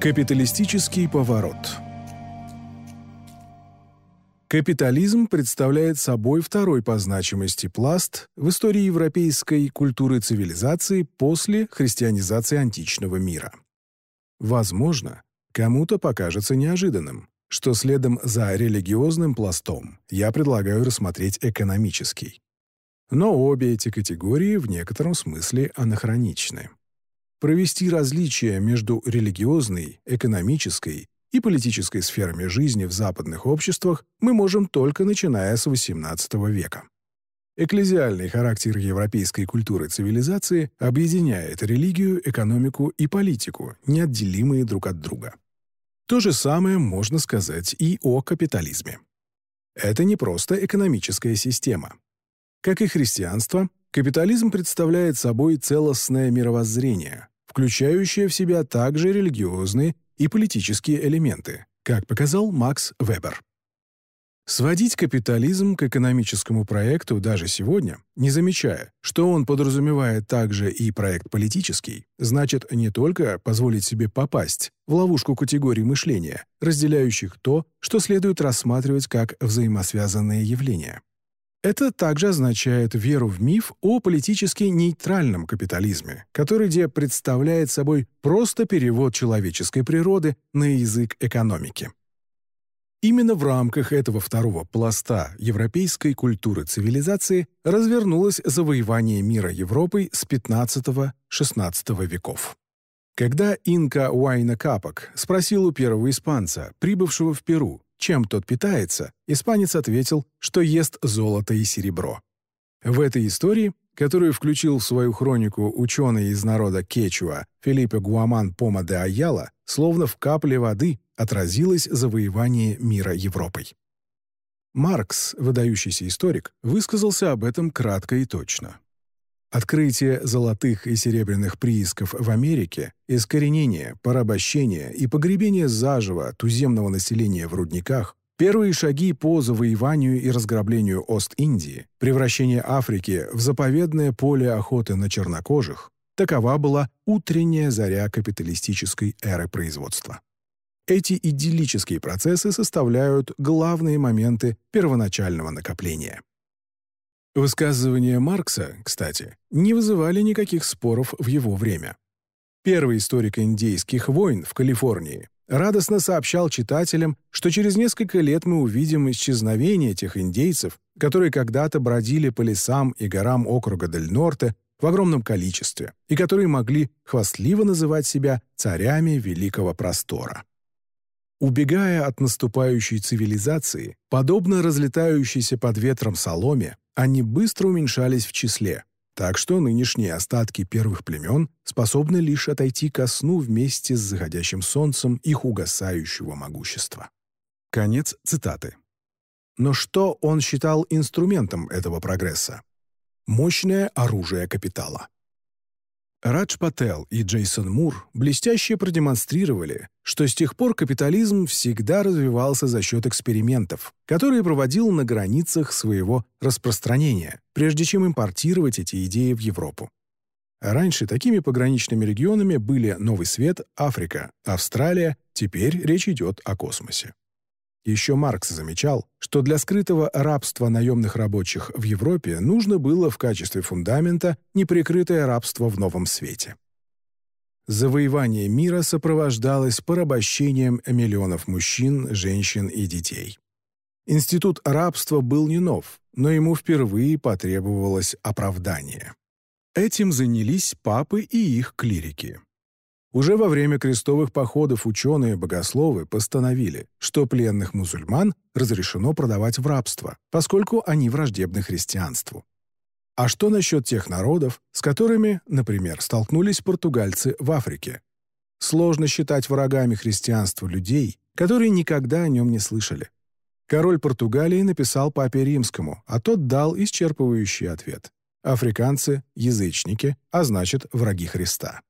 Капиталистический поворот Капитализм представляет собой второй по значимости пласт в истории европейской культуры цивилизации после христианизации античного мира. Возможно, кому-то покажется неожиданным, что следом за религиозным пластом я предлагаю рассмотреть экономический. Но обе эти категории в некотором смысле анахроничны. Провести различия между религиозной, экономической и политической сферами жизни в западных обществах мы можем только начиная с XVIII века. Экклезиальный характер европейской культуры цивилизации объединяет религию, экономику и политику, неотделимые друг от друга. То же самое можно сказать и о капитализме. Это не просто экономическая система. Как и христианство, капитализм представляет собой целостное мировоззрение, включающее в себя также религиозные и политические элементы, как показал Макс Вебер. Сводить капитализм к экономическому проекту даже сегодня, не замечая, что он подразумевает также и проект политический, значит не только позволить себе попасть в ловушку категорий мышления, разделяющих то, что следует рассматривать как взаимосвязанные явления. Это также означает веру в миф о политически нейтральном капитализме, который где представляет собой просто перевод человеческой природы на язык экономики. Именно в рамках этого второго пласта европейской культуры цивилизации развернулось завоевание мира Европой с XV-XVI веков. Когда инка Уайна Капок спросил у первого испанца, прибывшего в Перу, чем тот питается, испанец ответил, что ест золото и серебро. В этой истории, которую включил в свою хронику ученый из народа Кечуа Филиппе Гуаман Пома де Аяла, словно в капле воды отразилось завоевание мира Европой. Маркс, выдающийся историк, высказался об этом кратко и точно. Открытие золотых и серебряных приисков в Америке, искоренение, порабощение и погребение заживо туземного населения в рудниках, первые шаги по завоеванию и разграблению Ост-Индии, превращение Африки в заповедное поле охоты на чернокожих – такова была утренняя заря капиталистической эры производства. Эти идиллические процессы составляют главные моменты первоначального накопления. Высказывания Маркса, кстати, не вызывали никаких споров в его время. Первый историк индейских войн в Калифорнии радостно сообщал читателям, что через несколько лет мы увидим исчезновение тех индейцев, которые когда-то бродили по лесам и горам округа Дель-Норте в огромном количестве и которые могли хвастливо называть себя царями великого простора. Убегая от наступающей цивилизации, подобно разлетающейся под ветром соломе, они быстро уменьшались в числе, так что нынешние остатки первых племен способны лишь отойти ко сну вместе с заходящим солнцем их угасающего могущества. Конец цитаты. Но что он считал инструментом этого прогресса? Мощное оружие капитала. Радж Пател и Джейсон Мур блестяще продемонстрировали, что с тех пор капитализм всегда развивался за счет экспериментов, которые проводил на границах своего распространения, прежде чем импортировать эти идеи в Европу. Раньше такими пограничными регионами были Новый Свет, Африка, Австралия, теперь речь идет о космосе. Еще Маркс замечал, что для скрытого рабства наемных рабочих в Европе нужно было в качестве фундамента неприкрытое рабство в новом свете. Завоевание мира сопровождалось порабощением миллионов мужчин, женщин и детей. Институт рабства был не нов, но ему впервые потребовалось оправдание. Этим занялись папы и их клирики. Уже во время крестовых походов ученые-богословы постановили, что пленных мусульман разрешено продавать в рабство, поскольку они враждебны христианству. А что насчет тех народов, с которыми, например, столкнулись португальцы в Африке? Сложно считать врагами христианства людей, которые никогда о нем не слышали. Король Португалии написал папе римскому, а тот дал исчерпывающий ответ. Африканцы – язычники, а значит, враги Христа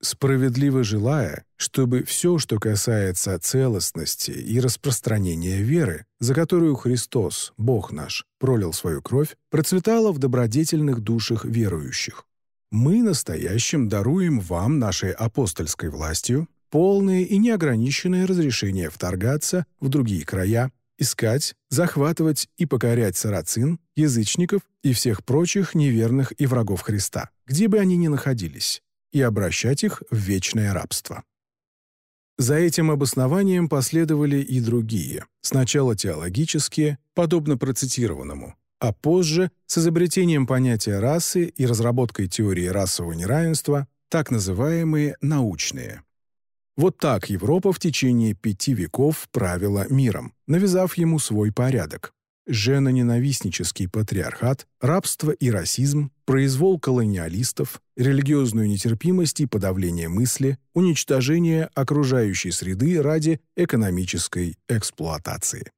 справедливо желая, чтобы все, что касается целостности и распространения веры, за которую Христос, Бог наш, пролил свою кровь, процветало в добродетельных душах верующих. Мы настоящим даруем вам нашей апостольской властью полное и неограниченное разрешение вторгаться в другие края, искать, захватывать и покорять сарацин, язычников и всех прочих неверных и врагов Христа, где бы они ни находились, и обращать их в вечное рабство. За этим обоснованием последовали и другие, сначала теологические, подобно процитированному, а позже, с изобретением понятия расы и разработкой теории расового неравенства, так называемые научные. Вот так Европа в течение пяти веков правила миром, навязав ему свой порядок. Женоненавистнический патриархат, рабство и расизм, произвол колониалистов, религиозную нетерпимость и подавление мысли, уничтожение окружающей среды ради экономической эксплуатации.